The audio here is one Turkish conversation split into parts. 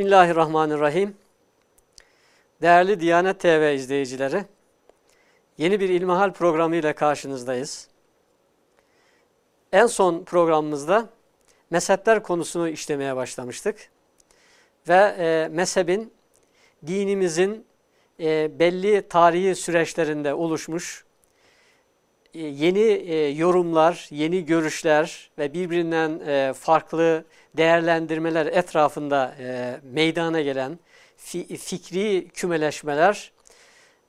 Bismillahirrahmanirrahim. Değerli Diyanet TV izleyicileri, yeni bir İlmihal programı ile karşınızdayız. En son programımızda mezhepler konusunu işlemeye başlamıştık. Ve e, mezhebin dinimizin e, belli tarihi süreçlerinde oluşmuş e, yeni e, yorumlar, yeni görüşler ve birbirinden e, farklı değerlendirmeler etrafında meydana gelen fikri kümeleşmeler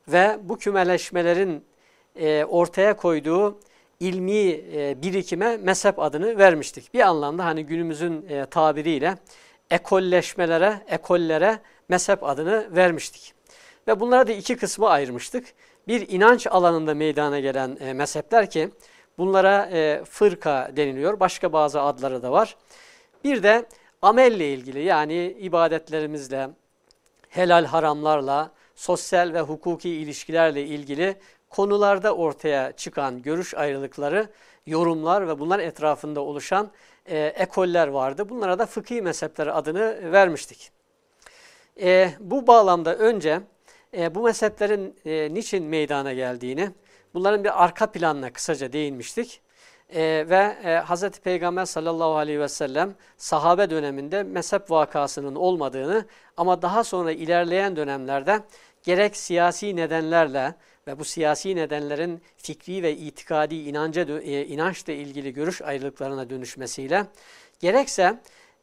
ve bu kümeleşmelerin ortaya koyduğu ilmi birikime mezhep adını vermiştik. Bir anlamda hani günümüzün tabiriyle ekolleşmelere, ekollere mezhep adını vermiştik. Ve bunları da iki kısmı ayırmıştık bir inanç alanında meydana gelen e, mezhepler ki bunlara e, fırka deniliyor. Başka bazı adları da var. Bir de amelle ilgili yani ibadetlerimizle, helal haramlarla, sosyal ve hukuki ilişkilerle ilgili konularda ortaya çıkan görüş ayrılıkları, yorumlar ve bunlar etrafında oluşan e, ekoller vardı. Bunlara da fıkhi mezhepler adını vermiştik. E, bu bağlamda önce e, bu mezheplerin e, niçin meydana geldiğini, bunların bir arka planına kısaca değinmiştik. E, ve e, Hz. Peygamber sallallahu aleyhi ve sellem sahabe döneminde mezhep vakasının olmadığını ama daha sonra ilerleyen dönemlerde gerek siyasi nedenlerle ve bu siyasi nedenlerin fikri ve itikadi inanca, e, inançla ilgili görüş ayrılıklarına dönüşmesiyle gerekse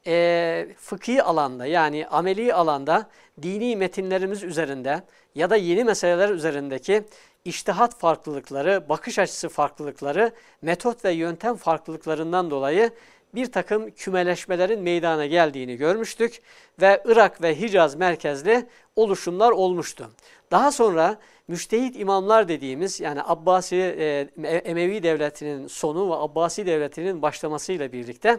e, fıkhi alanda yani ameli alanda dini metinlerimiz üzerinde ya da yeni meseleler üzerindeki iştihat farklılıkları, bakış açısı farklılıkları, metot ve yöntem farklılıklarından dolayı bir takım kümeleşmelerin meydana geldiğini görmüştük ve Irak ve Hicaz merkezli oluşumlar olmuştu. Daha sonra müştehit imamlar dediğimiz yani Abbasi e, Emevi devletinin sonu ve Abbasi devletinin başlamasıyla birlikte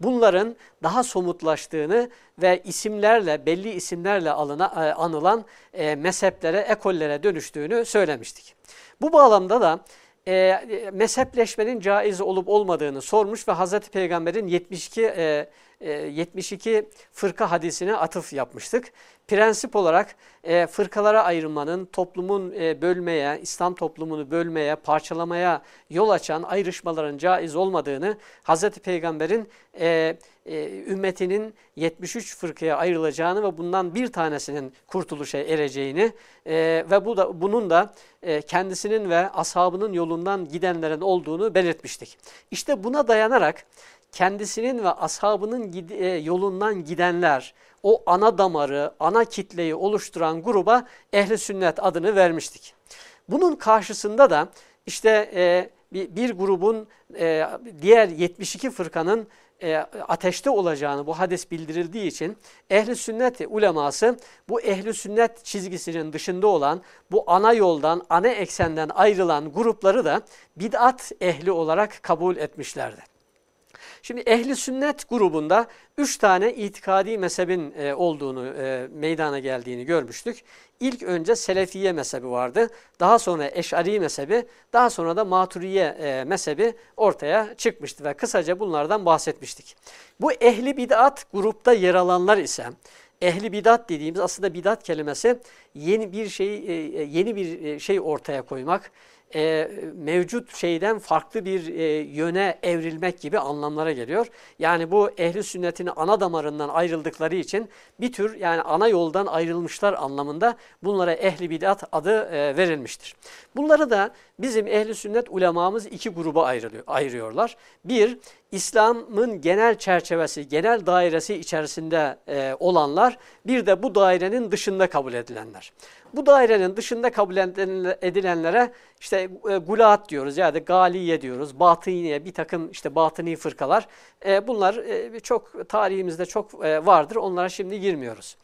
bunların daha somutlaştığını ve isimlerle belli isimlerle alına, e, anılan e, mezheplere, ekollere dönüştüğünü söylemiştik. Bu bağlamda da e, mezhepleşmenin caiz olup olmadığını sormuş ve Hazreti Peygamber'in 72 e, 72 fırka hadisine atıf yapmıştık. Prensip olarak e, fırkalara ayrılmanın toplumun e, bölmeye, İslam toplumunu bölmeye, parçalamaya yol açan ayrışmaların caiz olmadığını Hz. Peygamber'in e, e, ümmetinin 73 fırkaya ayrılacağını ve bundan bir tanesinin kurtuluşa ereceğini e, ve bu da bunun da e, kendisinin ve ashabının yolundan gidenlerin olduğunu belirtmiştik. İşte buna dayanarak kendisinin ve ashabının e, yolundan gidenler, o ana damarı, ana kitleyi oluşturan gruba ehli sünnet adını vermiştik. Bunun karşısında da işte e, bir, grubun e, diğer 72 fırkanın ateşte olacağını bu hadis bildirildiği için ehli sünnet uleması bu ehli sünnet çizgisinin dışında olan bu ana yoldan, ana eksenden ayrılan grupları da bid'at ehli olarak kabul etmişlerdi. Şimdi ehli sünnet grubunda üç tane itikadi mezhebin e, olduğunu, e, meydana geldiğini görmüştük. İlk önce Selefiye mezhebi vardı. Daha sonra Eş'ari mezhebi, daha sonra da Maturiye e, mezhebi ortaya çıkmıştı ve kısaca bunlardan bahsetmiştik. Bu ehli bid'at grupta yer alanlar ise ehli bidat dediğimiz aslında bidat kelimesi yeni bir şey e, e, yeni bir e, şey ortaya koymak, e, mevcut şeyden farklı bir e, yöne evrilmek gibi anlamlara geliyor. Yani bu ehli sünnetin ana damarından ayrıldıkları için bir tür yani ana yoldan ayrılmışlar anlamında bunlara ehli bidat adı e, verilmiştir. Bunları da bizim ehli sünnet ulemamız iki gruba ayrılıyor, ayırıyorlar. Bir, İslam'ın genel çerçevesi, genel dairesi içerisinde e, olanlar, bir de bu dairenin dışında kabul edilenler. Bu dairenin dışında kabul edilenlere işte e, gulat diyoruz ya da galiye diyoruz, batıniye bir takım işte batıni fırkalar. E, bunlar e, çok tarihimizde çok e, vardır, onlara şimdi girmiyoruz.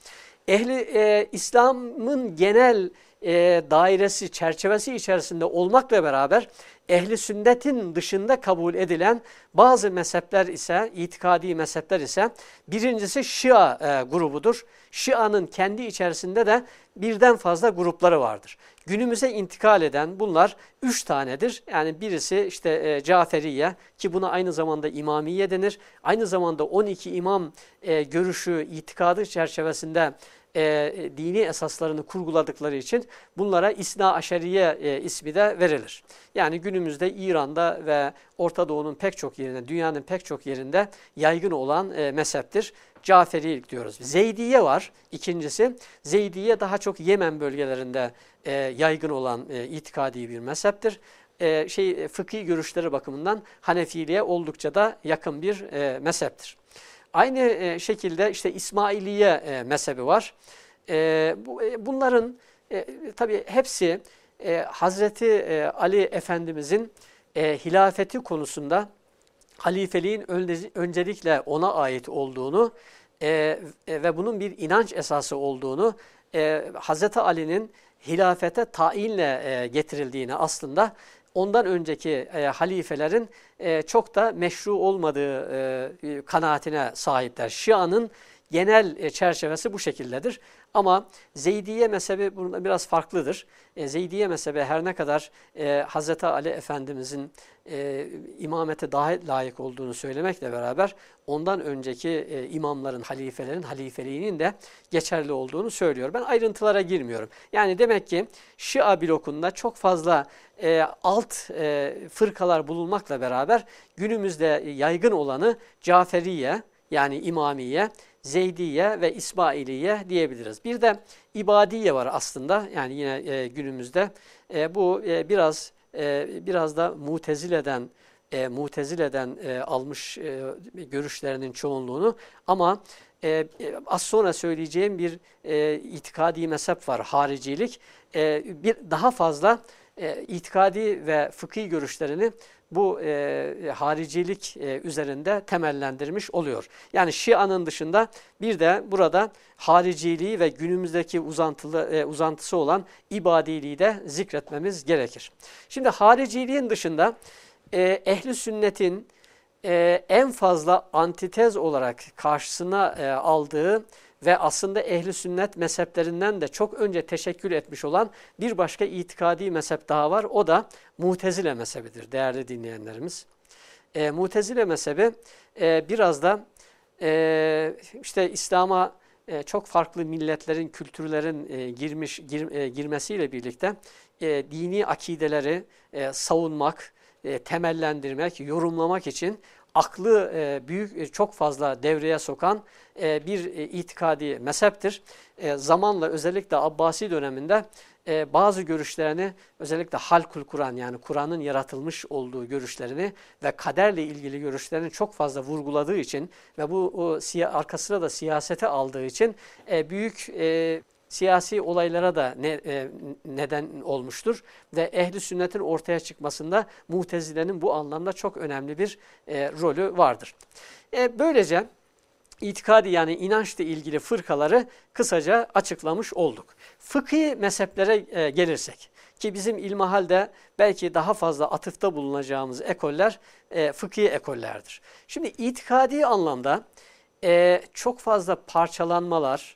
Ehli e, İslam'ın genel e, dairesi, çerçevesi içerisinde olmakla beraber ehli sünnetin dışında kabul edilen bazı mezhepler ise, itikadi mezhepler ise birincisi Şia e, grubudur. Şia'nın kendi içerisinde de birden fazla grupları vardır. Günümüze intikal eden bunlar üç tanedir. Yani birisi işte e, Caferiye ki buna aynı zamanda İmamiye denir. Aynı zamanda 12 imam e, görüşü, itikadı çerçevesinde e, dini esaslarını kurguladıkları için bunlara İsna Aşeriye e, ismi de verilir. Yani günümüzde İran'da ve Orta Doğu'nun pek çok yerinde, dünyanın pek çok yerinde yaygın olan e, mezheptir. Caferilik diyoruz. Zeydiye var ikincisi. Zeydiye daha çok Yemen bölgelerinde e, yaygın olan e, itikadi bir mezheptir. E, şey fıkhi görüşleri bakımından Hanefiliğe oldukça da yakın bir e, mezheptir. Aynı e, şekilde işte İsmailiye e, mezhebi var. E, bu, bunların tabii hepsi Hazreti Ali Efendimizin hilafeti konusunda halifeliğin öncelikle ona ait olduğunu ve bunun bir inanç esası olduğunu Hazreti Ali'nin hilafete tayinle getirildiğini aslında ondan önceki e, halifelerin e, çok da meşru olmadığı e, kanaatine sahipler. Şia'nın genel e, çerçevesi bu şekildedir. Ama Zeydiye mezhebi burada biraz farklıdır. E, Zeydiye mezhebi her ne kadar e, Hz. Ali Efendimizin e, imamete daha layık olduğunu söylemekle beraber ondan önceki e, imamların, halifelerin halifeliğinin de geçerli olduğunu söylüyor. Ben ayrıntılara girmiyorum. Yani demek ki Şia blokunda çok fazla e, alt e, fırkalar bulunmakla beraber günümüzde yaygın olanı Caferiye yani İmamiye, Zeydiye ve İsmailiye diyebiliriz. Bir de İbadiye var aslında yani yine e, günümüzde. E, bu e, biraz e, biraz da Mutezile'den e, Mutezile'den e, almış e, görüşlerinin çoğunluğunu ama e, az sonra söyleyeceğim bir e, itikadi mezhep var haricilik. E, bir daha fazla e, itikadi ve fıkhi görüşlerini bu e, haricilik e, üzerinde temellendirmiş oluyor. Yani Şia'nın dışında bir de burada hariciliği ve günümüzdeki uzantılı, e, uzantısı olan ibadiliği de zikretmemiz gerekir. Şimdi hariciliğin dışında e, ehli sünnetin e, en fazla antitez olarak karşısına e, aldığı ve aslında ehli sünnet mezheplerinden de çok önce teşekkül etmiş olan bir başka itikadi mezhep daha var. O da Mutezile mezhebidir değerli dinleyenlerimiz. E, Mutezile mezhebi e, biraz da e, işte İslam'a e, çok farklı milletlerin, kültürlerin e, girmiş gir, e, girmesiyle birlikte e, dini akideleri e, savunmak, e, temellendirmek, yorumlamak için aklı e, büyük e, çok fazla devreye sokan e, bir e, itikadi mezheptir. E, zamanla özellikle Abbasi döneminde e, bazı görüşlerini özellikle halkul Kur'an yani Kur'an'ın yaratılmış olduğu görüşlerini ve kaderle ilgili görüşlerini çok fazla vurguladığı için ve bu o, arkasına da siyasete aldığı için e, büyük e, siyasi olaylara da ne, e, neden olmuştur. Ve ehli sünnetin ortaya çıkmasında mutezilenin bu anlamda çok önemli bir e, rolü vardır. E, böylece itikadi yani inançla ilgili fırkaları kısaca açıklamış olduk. Fıkhi mezheplere e, gelirsek ki bizim ilmahalde belki daha fazla atıfta bulunacağımız ekoller e, fıkhi ekollerdir. Şimdi itikadi anlamda e, çok fazla parçalanmalar,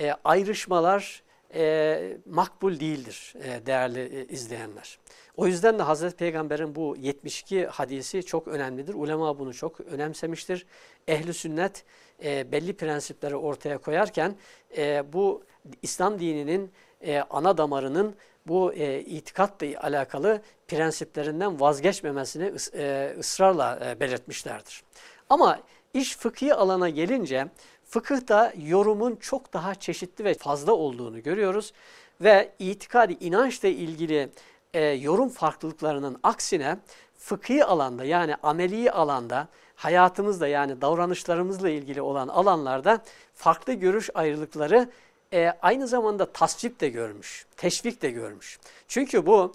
e, ayrışmalar e, makbul değildir e, değerli e, izleyenler. O yüzden de Hazreti Peygamber'in bu 72 hadisi çok önemlidir. Ulema bunu çok önemsemiştir. Ehli sünnet e, belli prensipleri ortaya koyarken e, bu İslam dininin e, ana damarının bu e, itikatla alakalı prensiplerinden vazgeçmemesini e, ısrarla e, belirtmişlerdir. Ama iş fıkhi alana gelince fıkıhta yorumun çok daha çeşitli ve fazla olduğunu görüyoruz. Ve itikadi inançla ilgili e, yorum farklılıklarının aksine fıkhi alanda yani ameli alanda hayatımızda yani davranışlarımızla ilgili olan alanlarda farklı görüş ayrılıkları e, aynı zamanda tasvip de görmüş, teşvik de görmüş. Çünkü bu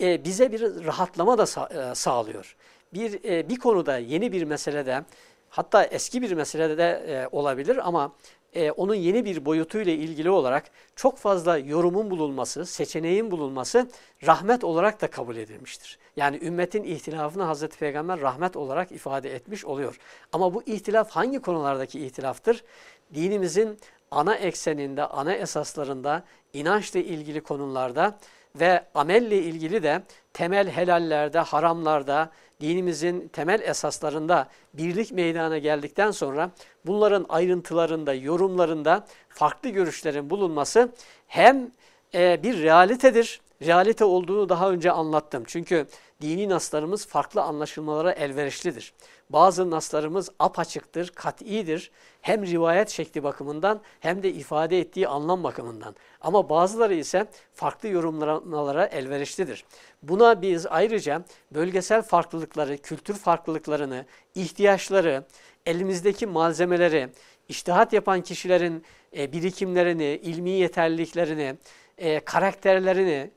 e, bize bir rahatlama da sa e, sağlıyor. Bir, e, bir konuda yeni bir meselede hatta eski bir meselede de e, olabilir ama e, onun yeni bir boyutuyla ilgili olarak çok fazla yorumun bulunması, seçeneğin bulunması rahmet olarak da kabul edilmiştir. Yani ümmetin ihtilafını Hazreti Peygamber rahmet olarak ifade etmiş oluyor. Ama bu ihtilaf hangi konulardaki ihtilaftır? Dinimizin ana ekseninde, ana esaslarında, inançla ilgili konularda ve amelle ilgili de temel helallerde, haramlarda, dinimizin temel esaslarında birlik meydana geldikten sonra bunların ayrıntılarında, yorumlarında farklı görüşlerin bulunması hem e, bir realitedir, realite olduğunu daha önce anlattım. Çünkü dini naslarımız farklı anlaşılmalara elverişlidir. Bazı naslarımız apaçıktır, kat'idir. Hem rivayet şekli bakımından hem de ifade ettiği anlam bakımından. Ama bazıları ise farklı yorumlamalara elverişlidir. Buna biz ayrıca bölgesel farklılıkları, kültür farklılıklarını, ihtiyaçları, elimizdeki malzemeleri, iştihat yapan kişilerin e, birikimlerini, ilmi yeterliliklerini, e, karakterlerini,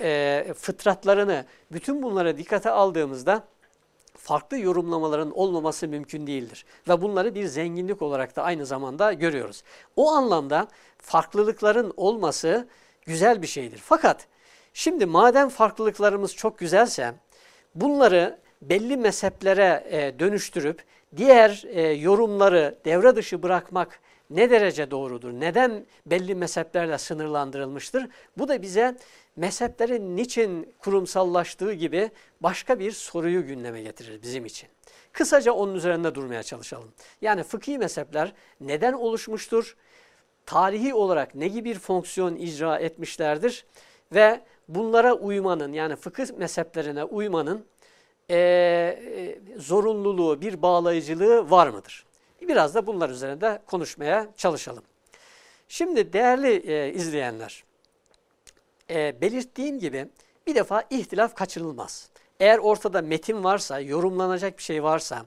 e, fıtratlarını, bütün bunlara dikkate aldığımızda farklı yorumlamaların olmaması mümkün değildir. Ve bunları bir zenginlik olarak da aynı zamanda görüyoruz. O anlamda farklılıkların olması güzel bir şeydir. Fakat şimdi madem farklılıklarımız çok güzelse bunları belli mezheplere e, dönüştürüp diğer e, yorumları devre dışı bırakmak ne derece doğrudur? Neden belli mezheplerle sınırlandırılmıştır? Bu da bize mezheplerin niçin kurumsallaştığı gibi başka bir soruyu gündeme getirir bizim için. Kısaca onun üzerinde durmaya çalışalım. Yani fıkhi mezhepler neden oluşmuştur? Tarihi olarak ne gibi bir fonksiyon icra etmişlerdir? Ve bunlara uymanın yani fıkıh mezheplerine uymanın e, e, zorunluluğu, bir bağlayıcılığı var mıdır? Biraz da bunlar üzerinde konuşmaya çalışalım. Şimdi değerli e, izleyenler, e, belirttiğim gibi bir defa ihtilaf kaçınılmaz. Eğer ortada metin varsa, yorumlanacak bir şey varsa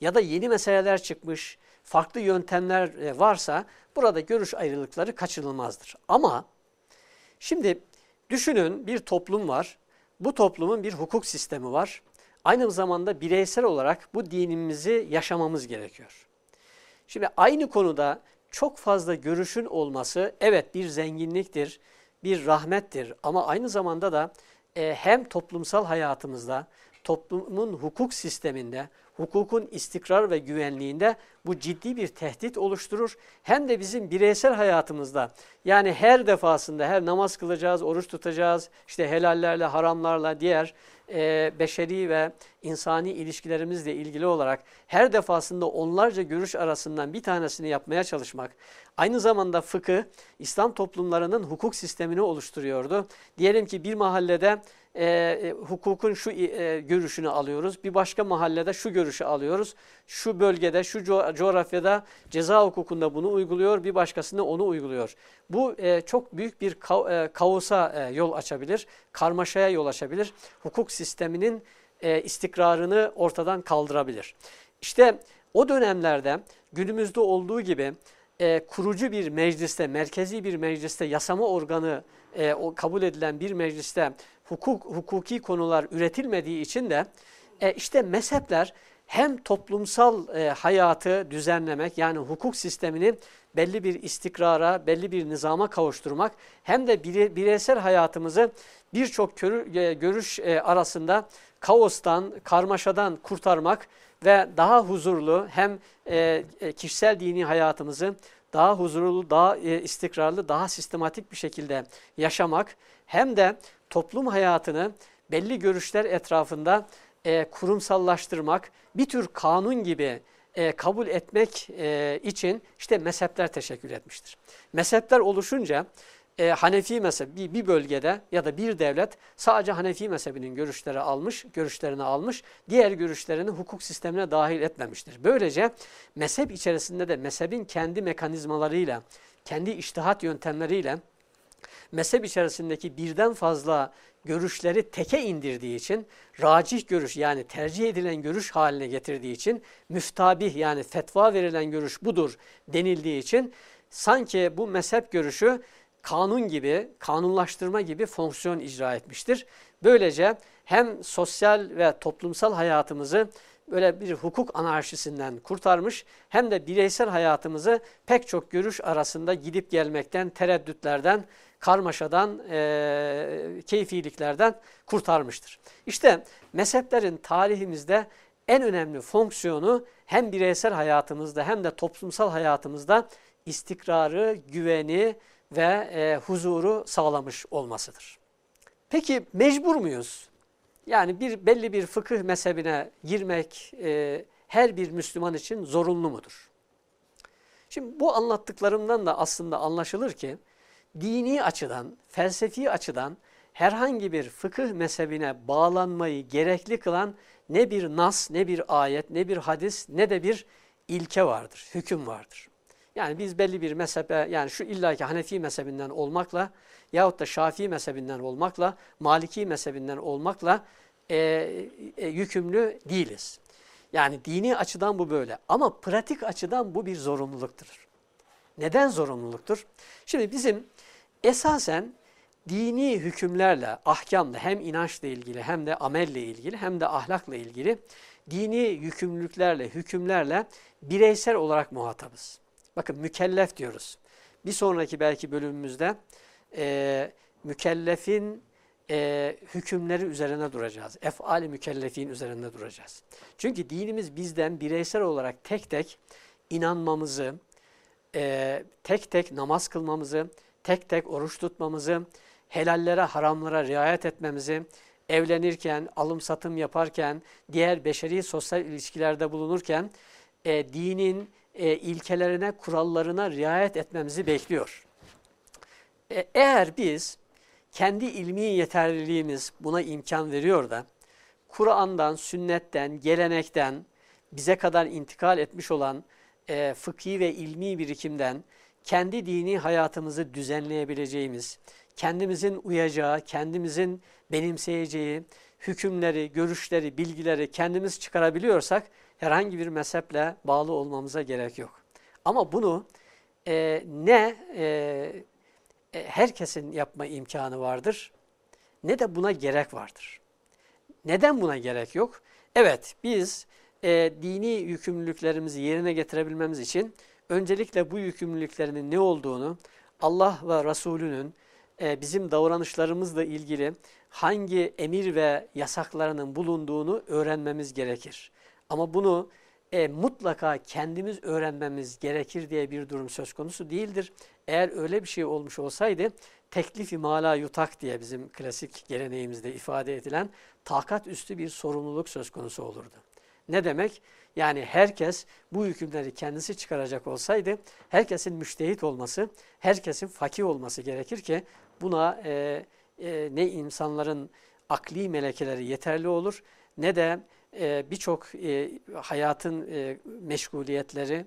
ya da yeni meseleler çıkmış, farklı yöntemler e, varsa burada görüş ayrılıkları kaçınılmazdır. Ama şimdi düşünün bir toplum var. Bu toplumun bir hukuk sistemi var. Aynı zamanda bireysel olarak bu dinimizi yaşamamız gerekiyor. Şimdi aynı konuda çok fazla görüşün olması evet bir zenginliktir, bir rahmettir ama aynı zamanda da e, hem toplumsal hayatımızda, toplumun hukuk sisteminde, hukukun istikrar ve güvenliğinde bu ciddi bir tehdit oluşturur. Hem de bizim bireysel hayatımızda yani her defasında her namaz kılacağız, oruç tutacağız, işte helallerle, haramlarla, diğer e, beşeri ve insani ilişkilerimizle ilgili olarak her defasında onlarca görüş arasından bir tanesini yapmaya çalışmak, aynı zamanda fıkı İslam toplumlarının hukuk sistemini oluşturuyordu. Diyelim ki bir mahallede e, e, hukukun şu e, görüşünü alıyoruz, bir başka mahallede şu görüşü alıyoruz, şu bölgede, şu co coğrafyada ceza hukukunda bunu uyguluyor, bir başkasında onu uyguluyor. Bu e, çok büyük bir ka e, kaosa e, yol açabilir, karmaşaya yol açabilir, hukuk sisteminin e, istikrarını ortadan kaldırabilir. İşte o dönemlerde günümüzde olduğu gibi e, kurucu bir mecliste, merkezi bir mecliste, yasama organı e, o kabul edilen bir mecliste hukuk hukuki konular üretilmediği için de e, işte mezhepler hem toplumsal e, hayatı düzenlemek yani hukuk sistemini belli bir istikrara, belli bir nizama kavuşturmak hem de bire, bireysel hayatımızı birçok e, görüş e, arasında kaostan, karmaşadan kurtarmak ve daha huzurlu hem e, e, kişisel dini hayatımızı daha huzurlu, daha e, istikrarlı, daha sistematik bir şekilde yaşamak hem de toplum hayatını belli görüşler etrafında e, kurumsallaştırmak, bir tür kanun gibi e, kabul etmek e, için işte mezhepler teşekkür etmiştir. Mezhepler oluşunca e, Hanefi mezhep bir, bir bölgede ya da bir devlet sadece Hanefi mezhebinin görüşleri almış, görüşlerini almış, diğer görüşlerini hukuk sistemine dahil etmemiştir. Böylece mezhep içerisinde de mezhebin kendi mekanizmalarıyla, kendi iştihat yöntemleriyle mezhep içerisindeki birden fazla görüşleri teke indirdiği için, racih görüş yani tercih edilen görüş haline getirdiği için, müftabih yani fetva verilen görüş budur denildiği için, sanki bu mezhep görüşü kanun gibi, kanunlaştırma gibi fonksiyon icra etmiştir. Böylece hem sosyal ve toplumsal hayatımızı böyle bir hukuk anarşisinden kurtarmış hem de bireysel hayatımızı pek çok görüş arasında gidip gelmekten, tereddütlerden, karmaşadan, e, keyfiliklerden kurtarmıştır. İşte mezheplerin tarihimizde en önemli fonksiyonu hem bireysel hayatımızda hem de toplumsal hayatımızda istikrarı, güveni ve e, huzuru sağlamış olmasıdır. Peki mecbur muyuz? Yani bir belli bir fıkıh mezhebine girmek e, her bir Müslüman için zorunlu mudur? Şimdi bu anlattıklarımdan da aslında anlaşılır ki dini açıdan, felsefi açıdan herhangi bir fıkıh mezhebine bağlanmayı gerekli kılan ne bir nas, ne bir ayet, ne bir hadis, ne de bir ilke vardır, hüküm vardır. Yani biz belli bir mezhebe, yani şu illaki Hanefi mezhebinden olmakla yahut da Şafii mezhebinden olmakla, Maliki mezhebinden olmakla e, e, yükümlü değiliz. Yani dini açıdan bu böyle ama pratik açıdan bu bir zorunluluktur. Neden zorunluluktur? Şimdi bizim esasen dini hükümlerle, ahkamla hem inançla ilgili hem de amelle ilgili hem de ahlakla ilgili dini yükümlülüklerle, hükümlerle bireysel olarak muhatabız. Bakın mükellef diyoruz. Bir sonraki belki bölümümüzde e, mükellefin e, hükümleri üzerine duracağız. Efali mükellefin üzerinde duracağız. Çünkü dinimiz bizden bireysel olarak tek tek inanmamızı, e, tek tek namaz kılmamızı, tek tek oruç tutmamızı, helallere, haramlara riayet etmemizi, evlenirken, alım satım yaparken, diğer beşeri sosyal ilişkilerde bulunurken e, dinin e, ilkelerine, kurallarına riayet etmemizi bekliyor. E, eğer biz kendi ilmi yeterliliğimiz buna imkan veriyor da Kur'an'dan, sünnetten, gelenekten bize kadar intikal etmiş olan e, fıkhi ve ilmi birikimden kendi dini hayatımızı düzenleyebileceğimiz, kendimizin uyacağı, kendimizin benimseyeceği hükümleri, görüşleri, bilgileri kendimiz çıkarabiliyorsak herhangi bir mezheple bağlı olmamıza gerek yok. Ama bunu e, ne e, e, herkesin yapma imkanı vardır ne de buna gerek vardır. Neden buna gerek yok? Evet biz e, dini yükümlülüklerimizi yerine getirebilmemiz için öncelikle bu yükümlülüklerinin ne olduğunu Allah ve Resulünün e, bizim davranışlarımızla ilgili hangi emir ve yasaklarının bulunduğunu öğrenmemiz gerekir. Ama bunu e, mutlaka kendimiz öğrenmemiz gerekir diye bir durum söz konusu değildir. Eğer öyle bir şey olmuş olsaydı teklifi mala yutak diye bizim klasik geleneğimizde ifade edilen takat üstü bir sorumluluk söz konusu olurdu. Ne demek? Yani herkes bu hükümleri kendisi çıkaracak olsaydı herkesin müştehit olması, herkesin fakih olması gerekir ki buna e, e, ne insanların akli melekeleri yeterli olur ne de e, birçok e, hayatın e, meşguliyetleri,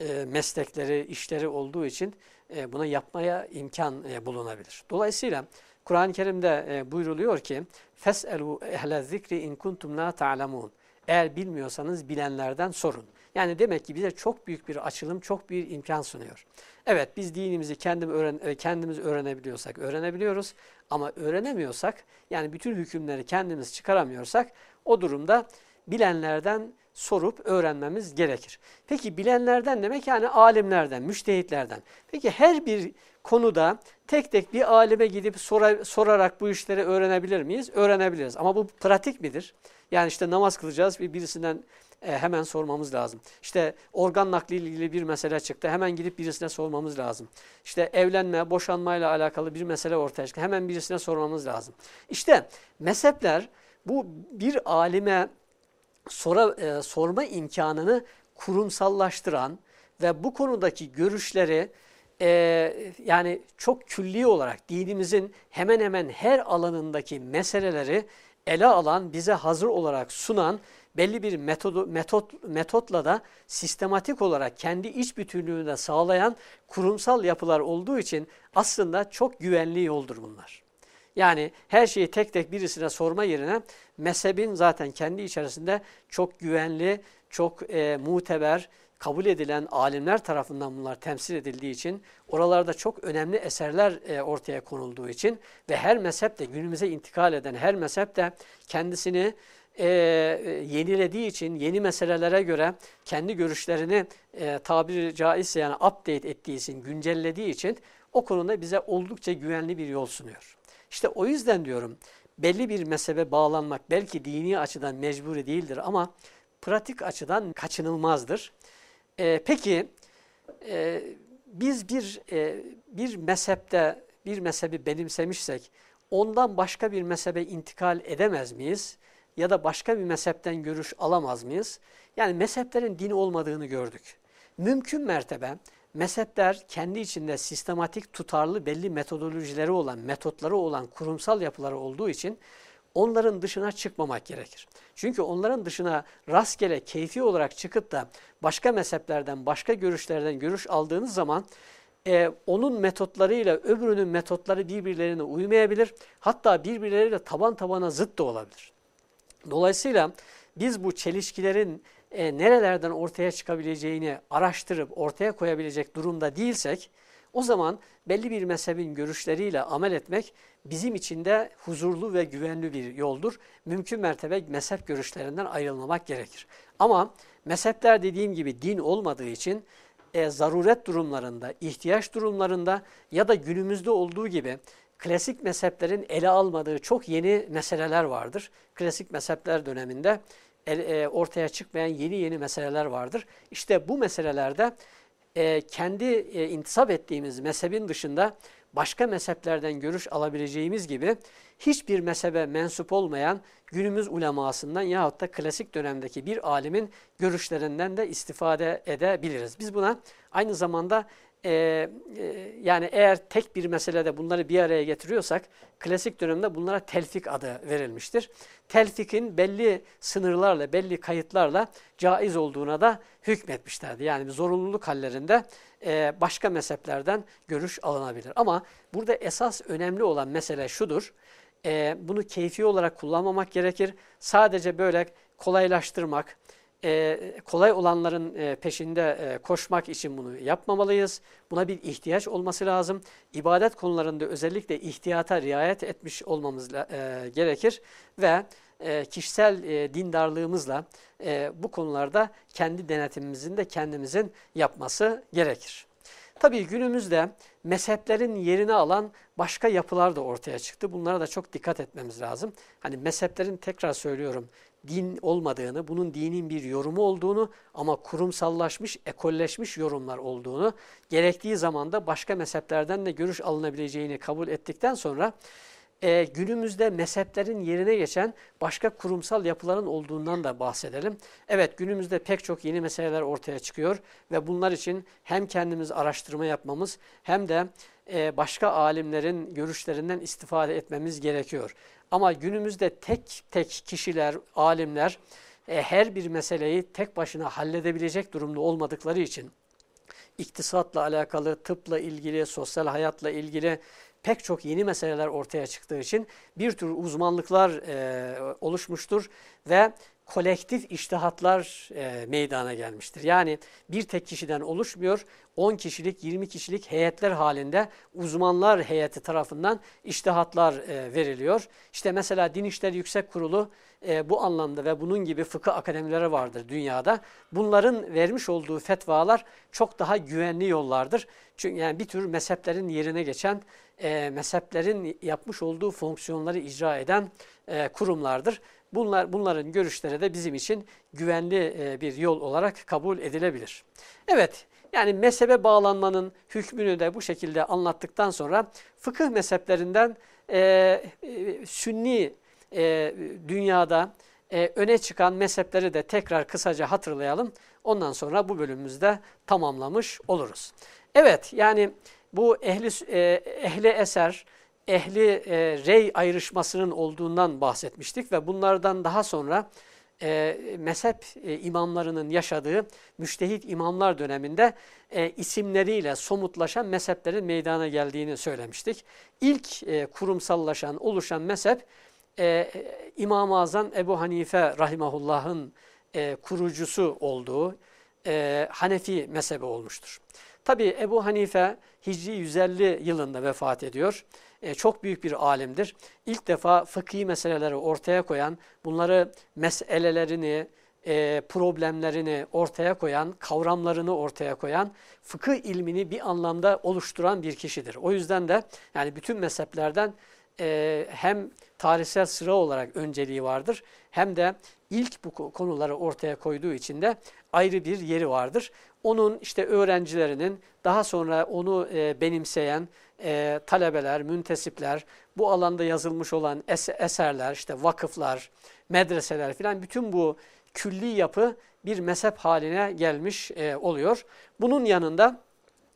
e, meslekleri, işleri olduğu için e, buna yapmaya imkan e, bulunabilir. Dolayısıyla Kur'an-ı Kerim'de e, buyruluyor ki فَاسْأَلُوا اَهْلَ الذِّكْرِ اِنْ كُنْتُمْ لَا تَعْلَمُونَ eğer bilmiyorsanız bilenlerden sorun. Yani demek ki bize çok büyük bir açılım, çok büyük imkan sunuyor. Evet biz dinimizi kendim öğren e, kendimiz öğrenebiliyorsak öğrenebiliyoruz ama öğrenemiyorsak yani bütün hükümleri kendimiz çıkaramıyorsak o durumda bilenlerden sorup öğrenmemiz gerekir. Peki bilenlerden demek yani alimlerden, müştehitlerden. Peki her bir konuda tek tek bir alime gidip sora, sorarak bu işleri öğrenebilir miyiz? Öğrenebiliriz. Ama bu pratik midir? Yani işte namaz kılacağız bir birisinden e, hemen sormamız lazım. İşte organ nakli ile ilgili bir mesele çıktı. Hemen gidip birisine sormamız lazım. İşte evlenme, boşanmayla alakalı bir mesele ortaya çıktı. Hemen birisine sormamız lazım. İşte mezhepler bu bir alime sora, e, sorma imkanını kurumsallaştıran ve bu konudaki görüşleri e, yani çok külli olarak dinimizin hemen hemen her alanındaki meseleleri ele alan, bize hazır olarak sunan belli bir metodu, metot, metotla da sistematik olarak kendi iç bütünlüğünü de sağlayan kurumsal yapılar olduğu için aslında çok güvenli yoldur bunlar. Yani her şeyi tek tek birisine sorma yerine mezhebin zaten kendi içerisinde çok güvenli, çok e, muteber, kabul edilen alimler tarafından bunlar temsil edildiği için, oralarda çok önemli eserler e, ortaya konulduğu için ve her mezhep de günümüze intikal eden her mezhep de kendisini e, yenilediği için yeni meselelere göre kendi görüşlerini e, tabiri caizse yani update ettiği için, güncellediği için o konuda bize oldukça güvenli bir yol sunuyor. İşte o yüzden diyorum belli bir mezhebe bağlanmak belki dini açıdan mecburi değildir ama pratik açıdan kaçınılmazdır. E, peki e, biz bir e, bir mezhepte bir mezhebi benimsemişsek ondan başka bir mezhebe intikal edemez miyiz? Ya da başka bir mezhepten görüş alamaz mıyız? Yani mezheplerin din olmadığını gördük. Mümkün mertebe mezhepler kendi içinde sistematik, tutarlı, belli metodolojileri olan, metotları olan kurumsal yapıları olduğu için onların dışına çıkmamak gerekir. Çünkü onların dışına rastgele keyfi olarak çıkıp da başka mezheplerden, başka görüşlerden görüş aldığınız zaman e, onun metotlarıyla öbürünün metotları birbirlerine uymayabilir. Hatta birbirleriyle taban tabana zıt da olabilir. Dolayısıyla biz bu çelişkilerin e, nerelerden ortaya çıkabileceğini araştırıp ortaya koyabilecek durumda değilsek o zaman belli bir mezhebin görüşleriyle amel etmek bizim için de huzurlu ve güvenli bir yoldur. Mümkün mertebe mezhep görüşlerinden ayrılmamak gerekir. Ama mezhepler dediğim gibi din olmadığı için e, zaruret durumlarında, ihtiyaç durumlarında ya da günümüzde olduğu gibi klasik mezheplerin ele almadığı çok yeni meseleler vardır. Klasik mezhepler döneminde ortaya çıkmayan yeni yeni meseleler vardır. İşte bu meselelerde e, kendi e, intisap ettiğimiz mezhebin dışında başka mezheplerden görüş alabileceğimiz gibi hiçbir mezhebe mensup olmayan günümüz ulemasından yahut da klasik dönemdeki bir alimin görüşlerinden de istifade edebiliriz. Biz buna aynı zamanda e, e, yani eğer tek bir meselede bunları bir araya getiriyorsak klasik dönemde bunlara telfik adı verilmiştir. Telfikin belli sınırlarla, belli kayıtlarla caiz olduğuna da hükmetmişlerdi. Yani zorunluluk hallerinde e, başka mezheplerden görüş alınabilir. Ama burada esas önemli olan mesele şudur. E, bunu keyfi olarak kullanmamak gerekir. Sadece böyle kolaylaştırmak, e, kolay olanların e, peşinde e, koşmak için bunu yapmamalıyız. Buna bir ihtiyaç olması lazım. İbadet konularında özellikle ihtiyata riayet etmiş olmamız e, gerekir ve e, kişisel e, dindarlığımızla e, bu konularda kendi denetimimizin de kendimizin yapması gerekir. Tabii günümüzde mezheplerin yerini alan başka yapılar da ortaya çıktı. Bunlara da çok dikkat etmemiz lazım. Hani mezheplerin tekrar söylüyorum din olmadığını, bunun dinin bir yorumu olduğunu ama kurumsallaşmış, ekolleşmiş yorumlar olduğunu, gerektiği zaman da başka mezheplerden de görüş alınabileceğini kabul ettikten sonra e, günümüzde mezheplerin yerine geçen başka kurumsal yapıların olduğundan da bahsedelim. Evet günümüzde pek çok yeni meseleler ortaya çıkıyor ve bunlar için hem kendimiz araştırma yapmamız hem de e, başka alimlerin görüşlerinden istifade etmemiz gerekiyor. Ama günümüzde tek tek kişiler, alimler e, her bir meseleyi tek başına halledebilecek durumda olmadıkları için iktisatla alakalı, tıpla ilgili, sosyal hayatla ilgili pek çok yeni meseleler ortaya çıktığı için bir tür uzmanlıklar e, oluşmuştur ve kolektif iştihatlar e, meydana gelmiştir. Yani bir tek kişiden oluşmuyor, 10 kişilik, 20 kişilik heyetler halinde uzmanlar heyeti tarafından iştihatlar e, veriliyor. İşte mesela Din İşleri Yüksek Kurulu e, bu anlamda ve bunun gibi fıkıh akademileri vardır dünyada. Bunların vermiş olduğu fetvalar çok daha güvenli yollardır. Çünkü yani bir tür mezheplerin yerine geçen, e, mezheplerin yapmış olduğu fonksiyonları icra eden e, kurumlardır. Bunlar, bunların görüşleri de bizim için güvenli e, bir yol olarak kabul edilebilir. Evet, yani mezhebe bağlanmanın hükmünü de bu şekilde anlattıktan sonra fıkıh mezheplerinden e, e, sünni e, dünyada e, öne çıkan mezhepleri de tekrar kısaca hatırlayalım. Ondan sonra bu bölümümüzde tamamlamış oluruz. Evet, yani bu ehli, e, ehli eser, ehli e, rey ayrışmasının olduğundan bahsetmiştik ve bunlardan daha sonra e, mezhep e, imamlarının yaşadığı müştehit imamlar döneminde e, isimleriyle somutlaşan mezheplerin meydana geldiğini söylemiştik. İlk e, kurumsallaşan, oluşan mezhep e, İmam-ı Azam Ebu Hanife Rahimahullah'ın e, kurucusu olduğu e, Hanefi mezhebi olmuştur. Tabi Ebu Hanife Hicri 150 yılında vefat ediyor. E, çok büyük bir alimdir. İlk defa fıkhi meseleleri ortaya koyan, bunları meselelerini, e, problemlerini ortaya koyan, kavramlarını ortaya koyan, fıkıh ilmini bir anlamda oluşturan bir kişidir. O yüzden de yani bütün mezheplerden e, hem tarihsel sıra olarak önceliği vardır hem de ilk bu konuları ortaya koyduğu için de ayrı bir yeri vardır. Onun işte öğrencilerinin daha sonra onu e, benimseyen e, talebeler, müntesipler, bu alanda yazılmış olan es eserler, işte vakıflar, medreseler filan bütün bu külli yapı bir mezhep haline gelmiş e, oluyor. Bunun yanında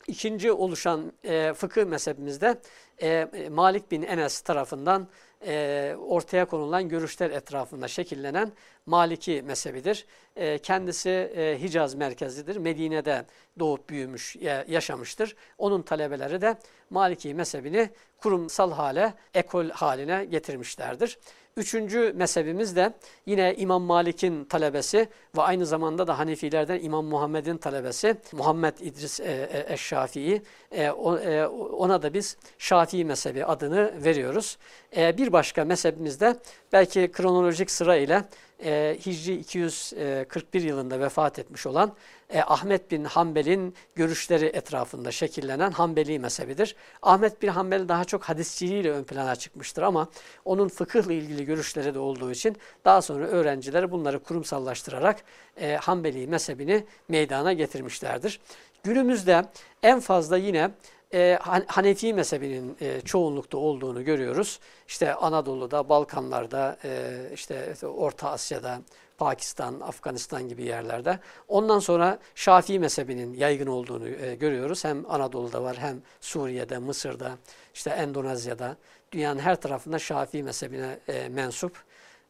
ikinci oluşan e, fıkıh mezhebimizde e, Malik bin Enes tarafından e, ortaya konulan görüşler etrafında şekillenen Maliki mezhebidir. E, kendisi e, Hicaz merkezlidir. Medine'de doğup büyümüş, yaşamıştır. Onun talebeleri de Maliki mezhebini kurumsal hale, ekol haline getirmişlerdir. Üçüncü mezhebimiz de yine İmam Malik'in talebesi ve aynı zamanda da Hanefilerden İmam Muhammed'in talebesi Muhammed İdris e, e, Eşşafii. E, o, e, ona da biz Şafii mezhebi adını veriyoruz. E, bir başka mezhebimiz de belki kronolojik sıra ile e, Hicri 241 yılında vefat etmiş olan e, Ahmet bin Hanbel'in görüşleri etrafında şekillenen Hanbeli mezhebidir. Ahmet bin Hanbel daha çok hadisçiliğiyle ön plana çıkmıştır ama onun fıkıhla ilgili görüşleri de olduğu için daha sonra öğrenciler bunları kurumsallaştırarak e, Hanbeli mezhebini meydana getirmişlerdir. Günümüzde en fazla yine e, Hanefi mezhebinin e, çoğunlukta olduğunu görüyoruz. İşte Anadolu'da, Balkanlar'da, e, işte Orta Asya'da, Pakistan, Afganistan gibi yerlerde. Ondan sonra Şafii mezhebinin yaygın olduğunu e, görüyoruz. Hem Anadolu'da var hem Suriye'de, Mısır'da, işte Endonezya'da. Dünyanın her tarafında Şafii mezhebine e, mensup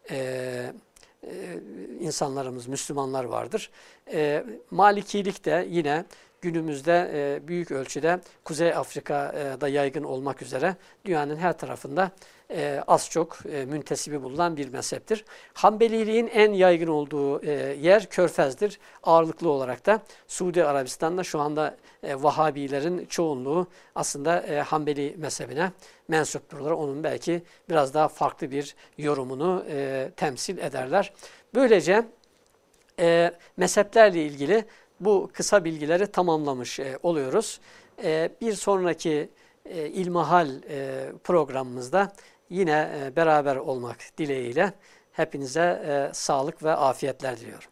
e, e, insanlarımız, Müslümanlar vardır. E, Malikilik de yine günümüzde e, büyük ölçüde Kuzey Afrika'da yaygın olmak üzere dünyanın her tarafında e, az çok e, müntesibi bulunan bir mezheptir. Hanbeliliğin en yaygın olduğu e, yer Körfez'dir. Ağırlıklı olarak da Suudi Arabistan'da şu anda e, Vahabilerin çoğunluğu aslında e, Hanbeli mezhebine mensupturlar. Onun belki biraz daha farklı bir yorumunu e, temsil ederler. Böylece e, mezheplerle ilgili bu kısa bilgileri tamamlamış e, oluyoruz. E, bir sonraki e, İlmihal e, programımızda yine e, beraber olmak dileğiyle hepinize e, sağlık ve afiyetler diliyorum.